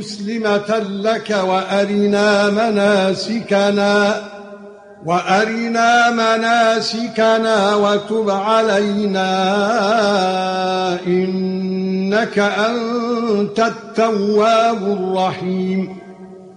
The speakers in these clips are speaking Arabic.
مسلمة لك وأرنا مناسكنا وأرنا مناسكنا وتب علينا إنك أنت التواب الرحيم.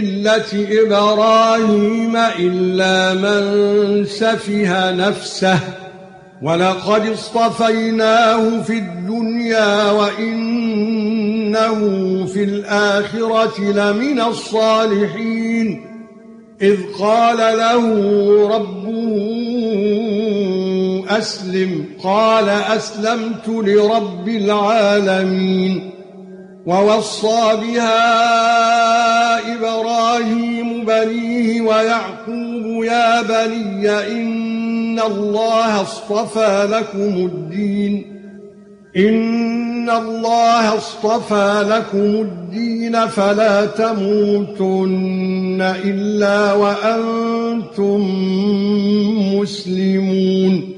ملة إبراهيم إلا من سفه نفسه ولقد اصطفيناه في الدنيا وإنه في الآخرة لمن الصالحين. إذ قال له ربه أسلم قال أسلمت لرب العالمين. ووصى بها بني إن الله اصطفى لكم الدين. إن الله اصطفى لكم الدين فلا تموتن إلا وأنتم مسلمون.